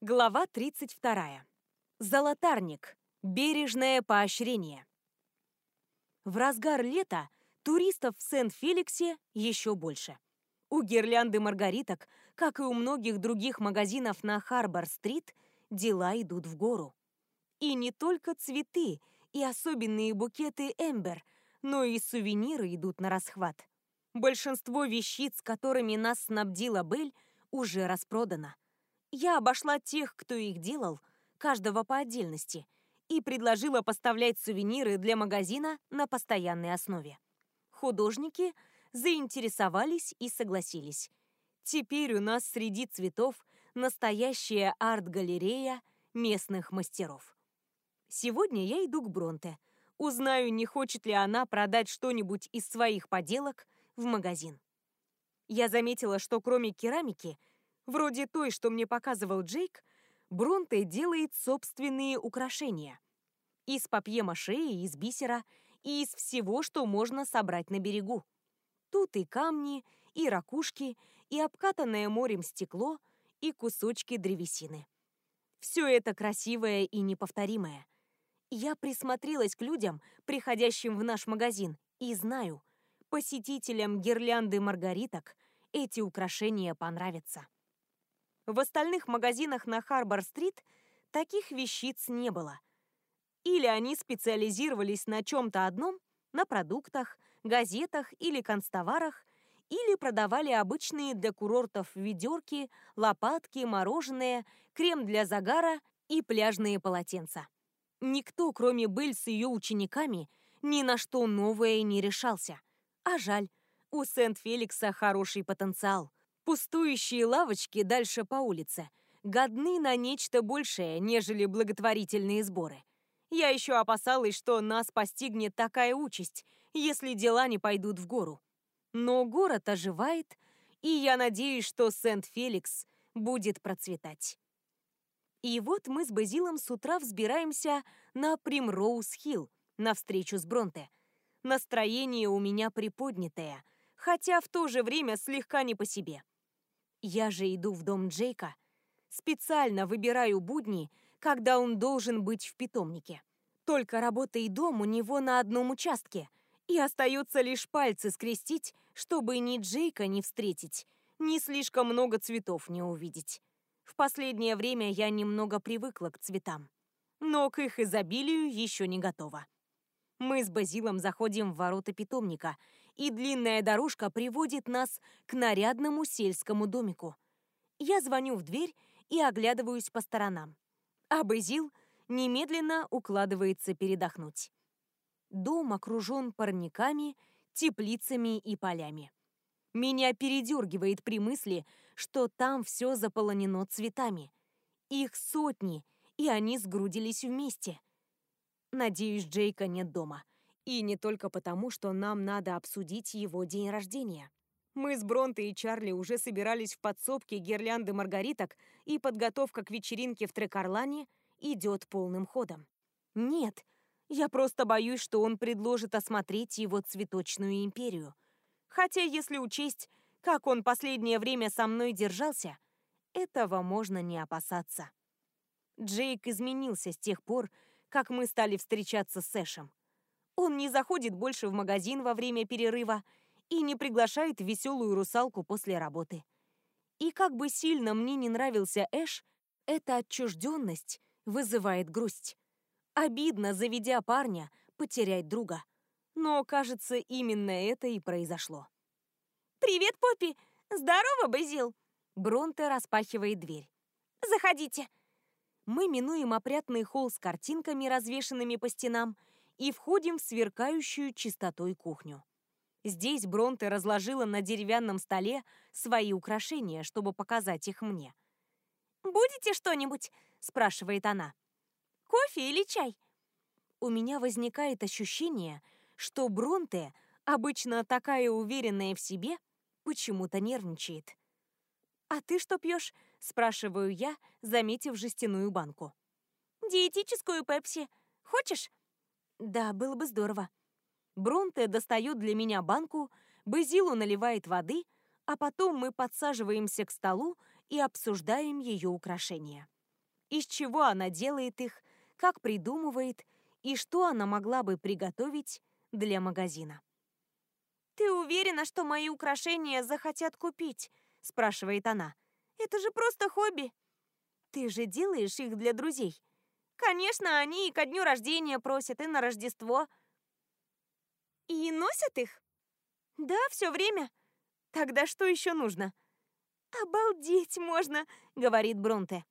Глава 32. Золотарник. Бережное поощрение. В разгар лета туристов в Сент-Феликсе еще больше. У гирлянды маргариток, как и у многих других магазинов на Харбор-стрит, дела идут в гору. И не только цветы и особенные букеты Эмбер, но и сувениры идут на расхват. Большинство вещиц, которыми нас снабдила Белль, уже распродано. Я обошла тех, кто их делал, каждого по отдельности, и предложила поставлять сувениры для магазина на постоянной основе. Художники заинтересовались и согласились. Теперь у нас среди цветов настоящая арт-галерея местных мастеров. Сегодня я иду к Бронте. Узнаю, не хочет ли она продать что-нибудь из своих поделок в магазин. Я заметила, что кроме керамики Вроде той, что мне показывал Джейк, Бронте делает собственные украшения. Из папье-маше, из бисера, и из всего, что можно собрать на берегу. Тут и камни, и ракушки, и обкатанное морем стекло, и кусочки древесины. Все это красивое и неповторимое. Я присмотрелась к людям, приходящим в наш магазин, и знаю, посетителям гирлянды маргариток эти украшения понравятся. В остальных магазинах на Харбор-стрит таких вещиц не было. Или они специализировались на чем-то одном, на продуктах, газетах или констоварах, или продавали обычные для курортов ведерки, лопатки, мороженое, крем для загара и пляжные полотенца. Никто, кроме Бель с ее учениками, ни на что новое не решался. А жаль, у Сент-Феликса хороший потенциал. Пустующие лавочки дальше по улице годны на нечто большее, нежели благотворительные сборы. Я еще опасалась, что нас постигнет такая участь, если дела не пойдут в гору. Но город оживает, и я надеюсь, что Сент-Феликс будет процветать. И вот мы с Базилом с утра взбираемся на Примроуз-Хилл, на встречу с Бронте. Настроение у меня приподнятое, хотя в то же время слегка не по себе. Я же иду в дом Джейка, специально выбираю будни, когда он должен быть в питомнике. Только работа и дом у него на одном участке, и остается лишь пальцы скрестить, чтобы ни Джейка не встретить, ни слишком много цветов не увидеть. В последнее время я немного привыкла к цветам, но к их изобилию еще не готова. Мы с Базилом заходим в ворота питомника, и длинная дорожка приводит нас к нарядному сельскому домику. Я звоню в дверь и оглядываюсь по сторонам. А Базил немедленно укладывается передохнуть. Дом окружен парниками, теплицами и полями. Меня передергивает при мысли, что там все заполонено цветами. Их сотни, и они сгрудились вместе. Надеюсь, Джейка нет дома. И не только потому, что нам надо обсудить его день рождения. Мы с Бронтой и Чарли уже собирались в подсобке гирлянды маргариток, и подготовка к вечеринке в Трекарлане идет полным ходом. Нет, я просто боюсь, что он предложит осмотреть его цветочную империю. Хотя, если учесть, как он последнее время со мной держался, этого можно не опасаться. Джейк изменился с тех пор, как мы стали встречаться с Эшем. Он не заходит больше в магазин во время перерыва и не приглашает веселую русалку после работы. И как бы сильно мне не нравился Эш, эта отчужденность вызывает грусть. Обидно, заведя парня, потерять друга. Но, кажется, именно это и произошло. «Привет, Поппи! Здорово, Базил!» Бронте распахивает дверь. «Заходите!» Мы минуем опрятный холл с картинками, развешанными по стенам, и входим в сверкающую чистотой кухню. Здесь Бронте разложила на деревянном столе свои украшения, чтобы показать их мне. «Будете что-нибудь?» – спрашивает она. «Кофе или чай?» У меня возникает ощущение, что Бронте, обычно такая уверенная в себе, почему-то нервничает. «А ты что пьешь?» – спрашиваю я, заметив жестяную банку. «Диетическую пепси. Хочешь?» Да, было бы здорово. Бронте достает для меня банку, Базилу наливает воды, а потом мы подсаживаемся к столу и обсуждаем ее украшения. Из чего она делает их, как придумывает и что она могла бы приготовить для магазина. «Ты уверена, что мои украшения захотят купить?» – спрашивает она. «Это же просто хобби. Ты же делаешь их для друзей. Конечно, они и ко дню рождения просят, и на Рождество. И носят их? Да, все время. Тогда что еще нужно? Обалдеть можно, говорит Бронте.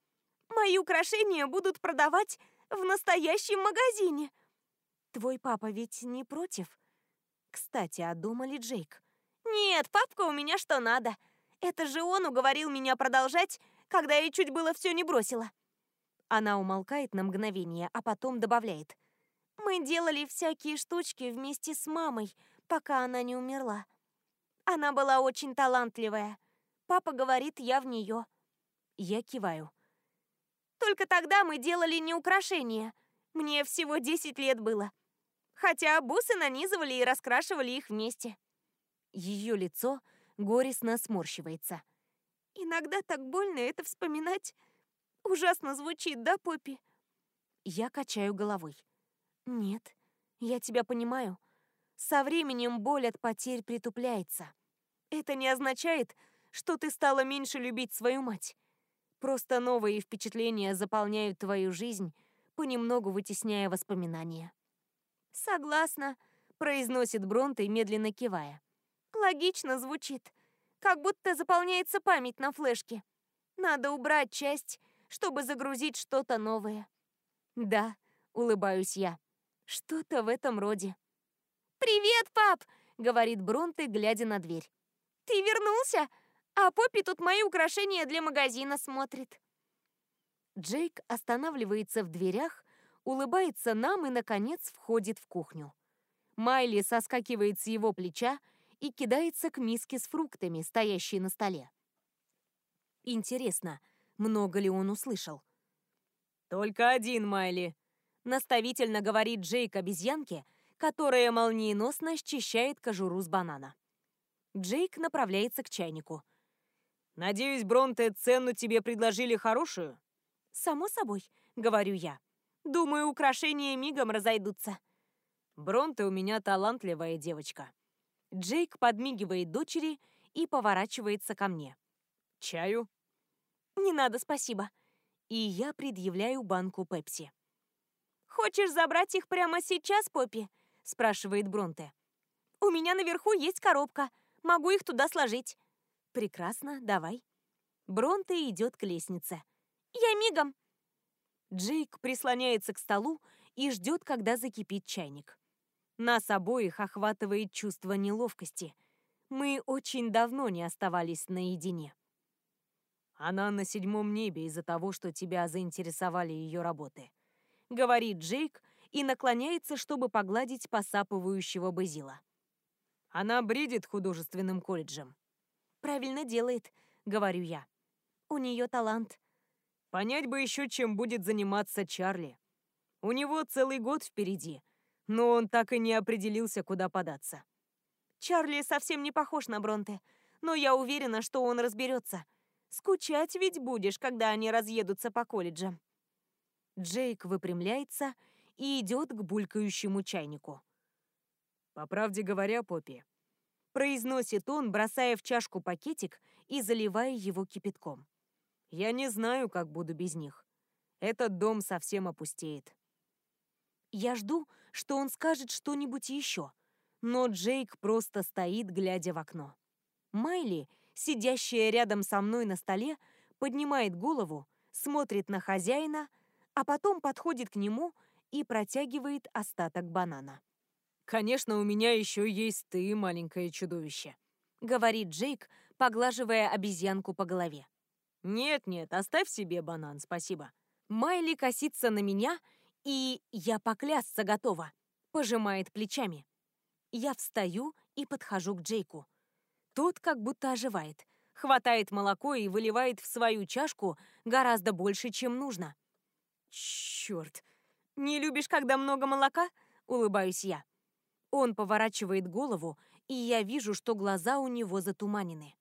Мои украшения будут продавать в настоящем магазине. Твой папа ведь не против? Кстати, а дома ли Джейк? Нет, папка у меня что надо. Это же он уговорил меня продолжать, когда я чуть было все не бросила. Она умолкает на мгновение, а потом добавляет. Мы делали всякие штучки вместе с мамой, пока она не умерла. Она была очень талантливая. Папа говорит, я в нее. Я киваю. Только тогда мы делали не украшения. Мне всего 10 лет было. Хотя бусы нанизывали и раскрашивали их вместе. Ее лицо горестно сморщивается. Иногда так больно это вспоминать. Ужасно звучит, да, Поппи? Я качаю головой. Нет, я тебя понимаю. Со временем боль от потерь притупляется. Это не означает, что ты стала меньше любить свою мать. Просто новые впечатления заполняют твою жизнь, понемногу вытесняя воспоминания. «Согласна», — произносит Бронте, медленно кивая. «Логично звучит. Как будто заполняется память на флешке. Надо убрать часть, чтобы загрузить что-то новое». «Да», — улыбаюсь я. «Что-то в этом роде». «Привет, пап!» — говорит Бронте, глядя на дверь. «Ты вернулся? А Поппи тут мои украшения для магазина смотрит». Джейк останавливается в дверях, улыбается нам и, наконец, входит в кухню. Майли соскакивает с его плеча и кидается к миске с фруктами, стоящей на столе. Интересно, много ли он услышал? «Только один, Майли», — наставительно говорит Джейк обезьянке, которая молниеносно счищает кожуру с банана. Джейк направляется к чайнику. «Надеюсь, Бронте, цену тебе предложили хорошую?» «Само собой», — говорю я. «Думаю, украшения мигом разойдутся». «Бронте у меня талантливая девочка». Джейк подмигивает дочери и поворачивается ко мне. «Чаю?» «Не надо, спасибо». И я предъявляю банку Пепси. «Хочешь забрать их прямо сейчас, Поппи?» – спрашивает Бронте. «У меня наверху есть коробка. Могу их туда сложить». «Прекрасно, давай». Бронте идет к лестнице. «Я мигом». Джейк прислоняется к столу и ждет, когда закипит чайник. Нас обоих охватывает чувство неловкости. Мы очень давно не оставались наедине. Она на седьмом небе из-за того, что тебя заинтересовали ее работы. Говорит Джейк и наклоняется, чтобы погладить посапывающего Базила. Она бредит художественным колледжем. Правильно делает, говорю я. У нее талант. Понять бы еще, чем будет заниматься Чарли. У него целый год впереди, но он так и не определился, куда податься. Чарли совсем не похож на Бронте, но я уверена, что он разберется. Скучать ведь будешь, когда они разъедутся по колледжам. Джейк выпрямляется и идет к булькающему чайнику. «По правде говоря, Поппи», — произносит он, бросая в чашку пакетик и заливая его кипятком. «Я не знаю, как буду без них. Этот дом совсем опустеет». Я жду, что он скажет что-нибудь еще, но Джейк просто стоит, глядя в окно. Майли сидящая рядом со мной на столе, поднимает голову, смотрит на хозяина, а потом подходит к нему и протягивает остаток банана. «Конечно, у меня еще есть ты, маленькое чудовище», — говорит Джейк, поглаживая обезьянку по голове. «Нет-нет, оставь себе банан, спасибо». Майли косится на меня, и я поклясться готова, пожимает плечами. Я встаю и подхожу к Джейку. Тот как будто оживает, хватает молоко и выливает в свою чашку гораздо больше, чем нужно. Черт! Не любишь, когда много молока? Улыбаюсь я. Он поворачивает голову, и я вижу, что глаза у него затуманены.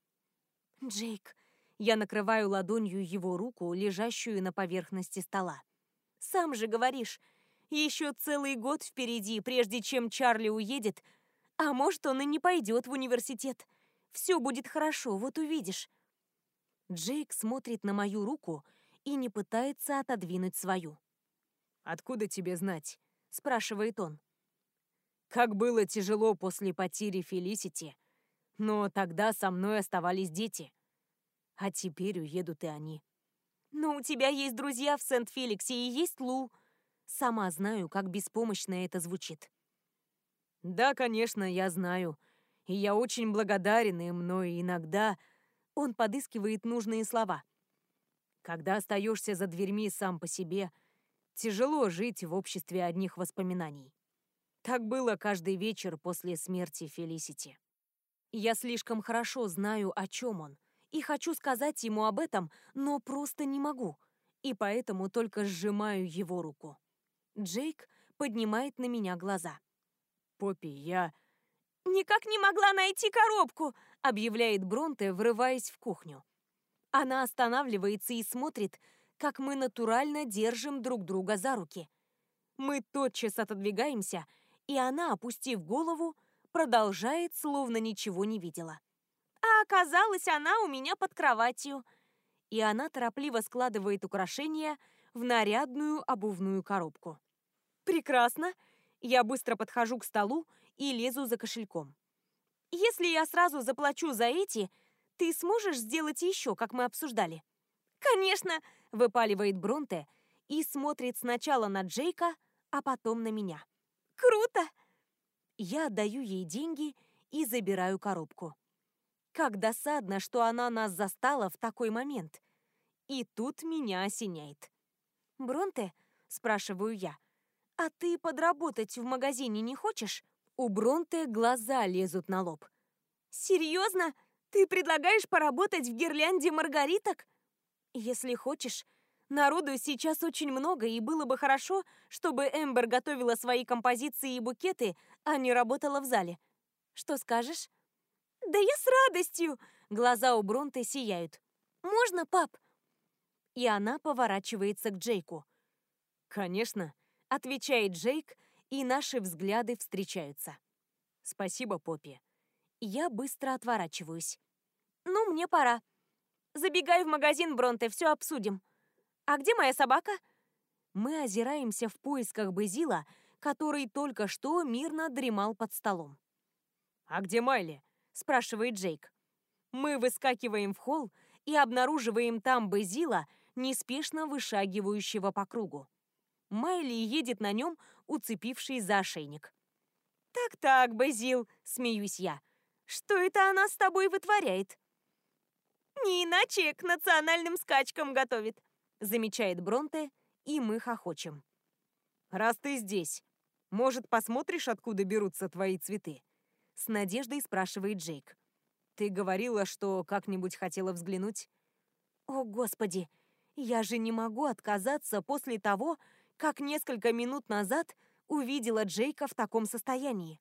«Джейк, Я накрываю ладонью его руку, лежащую на поверхности стола. «Сам же говоришь, еще целый год впереди, прежде чем Чарли уедет, а может, он и не пойдет в университет. Все будет хорошо, вот увидишь». Джейк смотрит на мою руку и не пытается отодвинуть свою. «Откуда тебе знать?» — спрашивает он. «Как было тяжело после потери Фелисити, но тогда со мной оставались дети. А теперь уедут и они. Но у тебя есть друзья в Сент-Феликсе и есть Лу. Сама знаю, как беспомощно это звучит. Да, конечно, я знаю. И я очень благодарен им, но иногда... Он подыскивает нужные слова. Когда остаешься за дверьми сам по себе, тяжело жить в обществе одних воспоминаний. Так было каждый вечер после смерти Фелисити. Я слишком хорошо знаю, о чем он, и хочу сказать ему об этом, но просто не могу, и поэтому только сжимаю его руку. Джейк поднимает на меня глаза. «Поппи, я...» «Никак не могла найти коробку!» — объявляет Бронте, врываясь в кухню. Она останавливается и смотрит, как мы натурально держим друг друга за руки. Мы тотчас отодвигаемся, и она, опустив голову, продолжает, словно ничего не видела. А оказалось, она у меня под кроватью. И она торопливо складывает украшения в нарядную обувную коробку. Прекрасно. Я быстро подхожу к столу и лезу за кошельком. Если я сразу заплачу за эти, ты сможешь сделать еще, как мы обсуждали? Конечно, выпаливает Бронте и смотрит сначала на Джейка, а потом на меня. Круто! Я отдаю ей деньги и забираю коробку. Как досадно, что она нас застала в такой момент. И тут меня осеняет. «Бронте?» – спрашиваю я. «А ты подработать в магазине не хочешь?» У Бронте глаза лезут на лоб. «Серьезно? Ты предлагаешь поработать в гирлянде маргариток?» «Если хочешь. Народу сейчас очень много, и было бы хорошо, чтобы Эмбер готовила свои композиции и букеты, а не работала в зале. Что скажешь?» «Да я с радостью!» Глаза у Бронте сияют. «Можно, пап?» И она поворачивается к Джейку. «Конечно», — отвечает Джейк, и наши взгляды встречаются. «Спасибо, Поппи». Я быстро отворачиваюсь. «Ну, мне пора. Забегай в магазин, Бронте, все обсудим. А где моя собака?» Мы озираемся в поисках Безила, который только что мирно дремал под столом. «А где Майли?» – спрашивает Джейк. Мы выскакиваем в холл и обнаруживаем там Безила, неспешно вышагивающего по кругу. Майли едет на нем, уцепившись за ошейник. «Так-так, Безил», — смеюсь я. «Что это она с тобой вытворяет?» «Не иначе к национальным скачкам готовит», — замечает Бронте, и мы хохочем. «Раз ты здесь, может, посмотришь, откуда берутся твои цветы?» С надеждой спрашивает Джейк. «Ты говорила, что как-нибудь хотела взглянуть?» «О, Господи! Я же не могу отказаться после того, как несколько минут назад увидела Джейка в таком состоянии.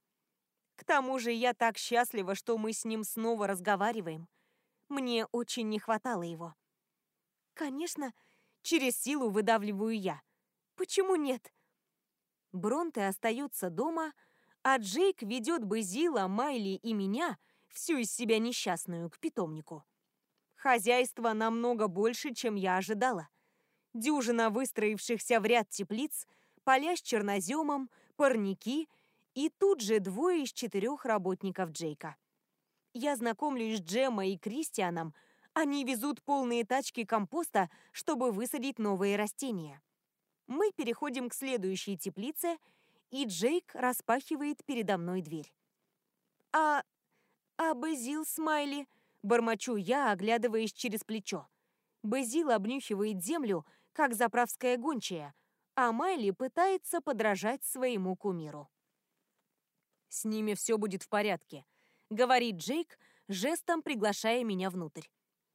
К тому же я так счастлива, что мы с ним снова разговариваем. Мне очень не хватало его. Конечно, через силу выдавливаю я. Почему нет? Бронте остается дома, а Джейк ведет Безила, Майли и меня, всю из себя несчастную, к питомнику. Хозяйство намного больше, чем я ожидала дюжина выстроившихся в ряд теплиц, поля с черноземом, парники и тут же двое из четырех работников Джейка. Я знакомлюсь с Джемой и Кристианом, они везут полные тачки компоста, чтобы высадить новые растения. Мы переходим к следующей теплице, и Джейк распахивает передо мной дверь. «А... а Безил Смайли?» — бормочу я, оглядываясь через плечо. Безил обнюхивает землю, как заправская гончая, а Майли пытается подражать своему кумиру. «С ними все будет в порядке», — говорит Джейк, жестом приглашая меня внутрь.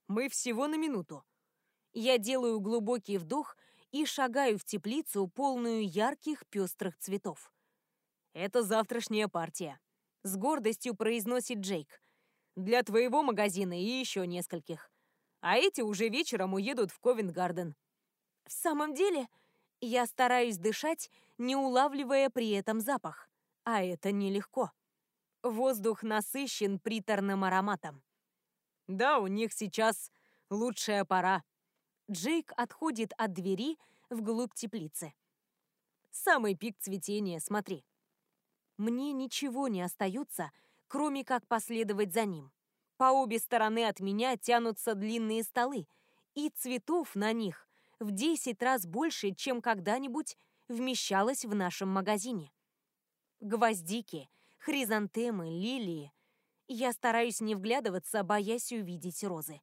«Мы всего на минуту». Я делаю глубокий вдох и шагаю в теплицу, полную ярких пестрых цветов. «Это завтрашняя партия», — с гордостью произносит Джейк. «Для твоего магазина и еще нескольких. а эти уже вечером уедут в Ковент-Гарден. В самом деле, я стараюсь дышать, не улавливая при этом запах. А это нелегко. Воздух насыщен приторным ароматом. Да, у них сейчас лучшая пора. Джейк отходит от двери вглубь теплицы. Самый пик цветения, смотри. Мне ничего не остается, кроме как последовать за ним. По обе стороны от меня тянутся длинные столы, и цветов на них в 10 раз больше, чем когда-нибудь вмещалось в нашем магазине. Гвоздики, хризантемы, лилии. Я стараюсь не вглядываться, боясь увидеть розы.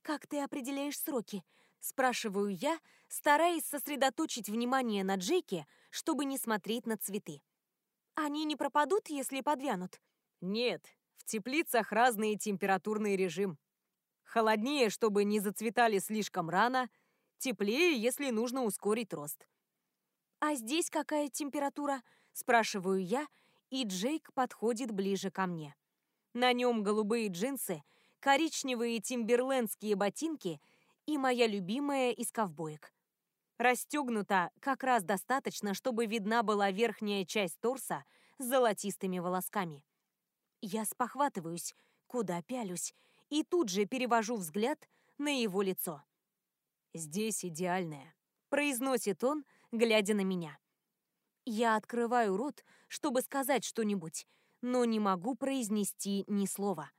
«Как ты определяешь сроки?» — спрашиваю я, стараясь сосредоточить внимание на Джейке, чтобы не смотреть на цветы. «Они не пропадут, если подвянут?» «Нет, в теплицах разный температурный режим. Холоднее, чтобы не зацветали слишком рано, теплее, если нужно ускорить рост». «А здесь какая температура?» — спрашиваю я, и Джейк подходит ближе ко мне. На нем голубые джинсы, коричневые тимберлендские ботинки и моя любимая из ковбоек. Расстегнута как раз достаточно, чтобы видна была верхняя часть торса с золотистыми волосками. Я спохватываюсь, куда пялюсь, и тут же перевожу взгляд на его лицо. «Здесь идеальное», — произносит он, глядя на меня. Я открываю рот, чтобы сказать что-нибудь, но не могу произнести ни слова.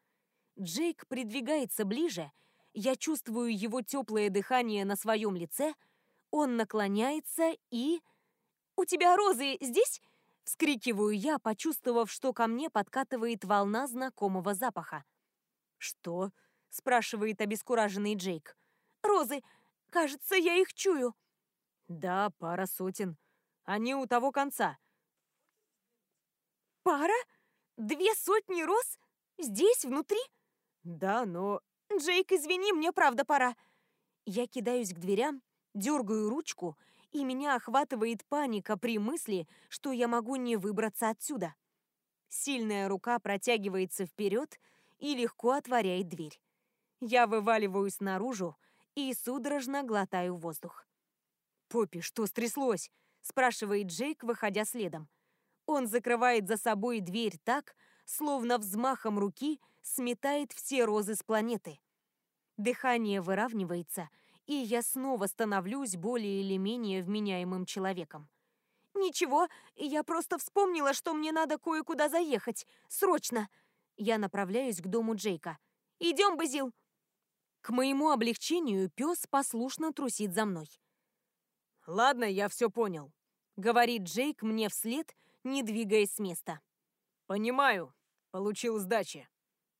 Джейк придвигается ближе, я чувствую его теплое дыхание на своем лице, он наклоняется и... «У тебя розы здесь?» — вскрикиваю я, почувствовав, что ко мне подкатывает волна знакомого запаха. «Что?» — спрашивает обескураженный Джейк. «Розы! Кажется, я их чую!» «Да, пара сотен. Они у того конца». «Пара? Две сотни роз? Здесь, внутри?» «Да, но...» «Джейк, извини, мне правда пора». Я кидаюсь к дверям, дергаю ручку, и меня охватывает паника при мысли, что я могу не выбраться отсюда. Сильная рука протягивается вперед и легко отворяет дверь. Я вываливаюсь наружу и судорожно глотаю воздух. «Поппи, что стряслось?» — спрашивает Джейк, выходя следом. Он закрывает за собой дверь так, словно взмахом руки сметает все розы с планеты. Дыхание выравнивается, и я снова становлюсь более или менее вменяемым человеком. «Ничего, я просто вспомнила, что мне надо кое-куда заехать. Срочно!» Я направляюсь к дому Джейка. «Идем, Базил!» К моему облегчению пес послушно трусит за мной. «Ладно, я все понял», — говорит Джейк мне вслед, не двигаясь с места. «Понимаю. Получил сдачи».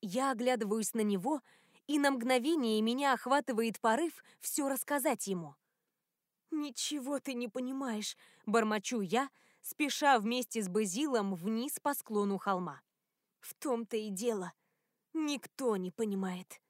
Я оглядываюсь на него, и на мгновение меня охватывает порыв все рассказать ему. «Ничего ты не понимаешь», — бормочу я, спеша вместе с Базилом вниз по склону холма. «В том-то и дело. Никто не понимает».